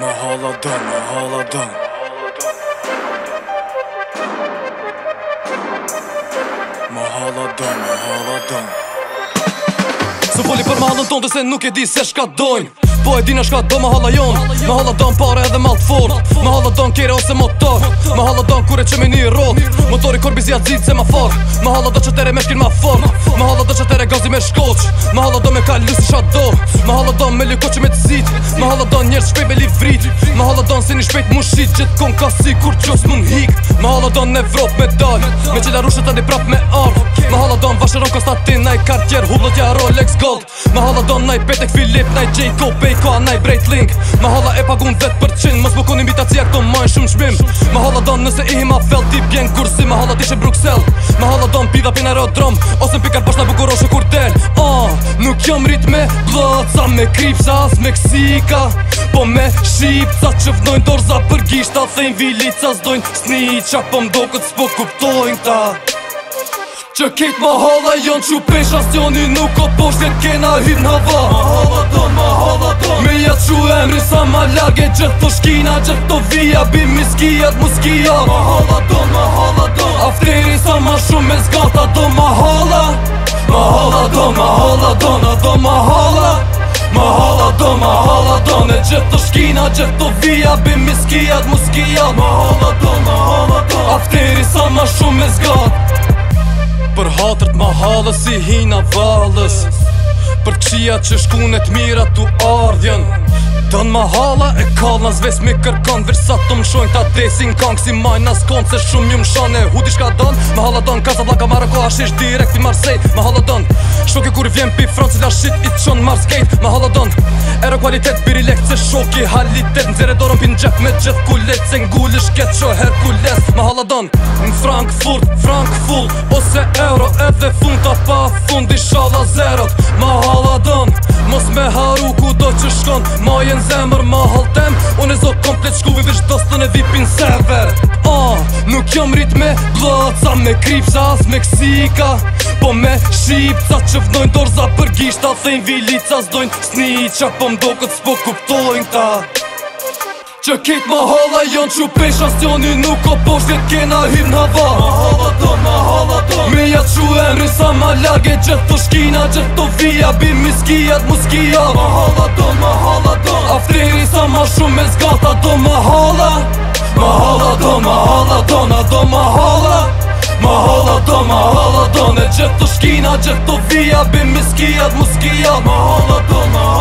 Mahaladan, mahaladan Mahaladan, mahaladan Nuk voli për malën tonë se nuk e di se shka dojnë Po e dina shka do më halla jonë Më halla donë pare edhe malë të fornë Më halla donë kjere ose motor të tërë halla kure që me një rot Më kur bizia të se ma farë Më halla do që tere me shkin më fort Më halla do që tere gazi me shkoq Më halla do me kalë si i do halla do me lukë që me Më hollë don njerë shpejt e li vrit Më hollë don si një shpejt mu shqit Gjetë kon ka si kur qos mund hik Më hollë don në Evropë me dal Me qila rushe të një prap me ar Më hollë don vashëron Konstantin Naj kartjer hullot ja Rolex Gold Më hollë don naj Petek Filip Naj Jayco Bejko a naj Breitling Më hollë e pagun 10% Mos bukun imitacija këto majnë shumë shmim Më hollë don nëse i hima fell Ti bjen kursi më hollë tishe Bruxelles Më hollë don pida pina aerodrom Ose në pikar bosh në bukurosh kur del ah, kjo mrit me vlaca Me kripsa as Meksika Po me shqipca, që vdojnë dorza për gishta Thejnë vilica s'dojnë sniqa Po mdo këtë s'po kuptojnë ta Që kejt ma hala janë që pesha Së nuk o posh t'kena hyt në hava Ma hala do, ma hala do Me jatë që e sa ma lage Gjëtë të shkina, gjëtë të vija Bi miskijat, muskijat Ma hala do, ma hala do Afteri sa ma shumë e zgata do Ma hala, ma hala do, ma tonë Gjithë të shkina, gjithë të vija Bim i skijat, mu skijat Ma hola tonë, ma hola tonë Afteri sa ma shumë me zgat Për hatërt ma halës si hina valës Për këshia që shkunet mirat u ardhjen Don mahalla e kallas ves me kërkon versat tum shojn ta dressing kong si minus kon se shum ju mshon e hudi shka don mahalla don kaza blanka maroko as ish direkt i marsej mahalla don e kur vjen pi franci da shit i çon marskate mahalla don era kualitet biri lekt se shok i halitet nxere dorën pin jack me jet kulet se ngulish ket sho herkules mahalla don në frankfurt frankfurt ose euro edhe funta pa fundi shalla zerot mahalla Mos me haru ku do që shkon Ma jenë zemër ma haltem Unë e zot komplet shku vi vish dostën e vipin sever oh, Nuk jom rrit me glaca Me kripsa as me ksika Po me shqipca që vdojnë dorza për gisht A thejnë vilica zdojnë sni po mdo këtë s'po kuptojnë ta Që kitë ma hala janë që nuk o posh Vjetë kena në hava Ma hala zemri sa ma lage Gjithë të shkina, gjithë të Bim Bi miskijat, muskija Ma hala do, ma hala do Aftiri sa ma shumë me zgata Do ma hala Ma hala do, ma hala do Na do ma hala Ma hala do, ma hala do Ne gjithë të shkina, gjithë të Bim Bi miskijat, muskija Ma hala do, ma hala do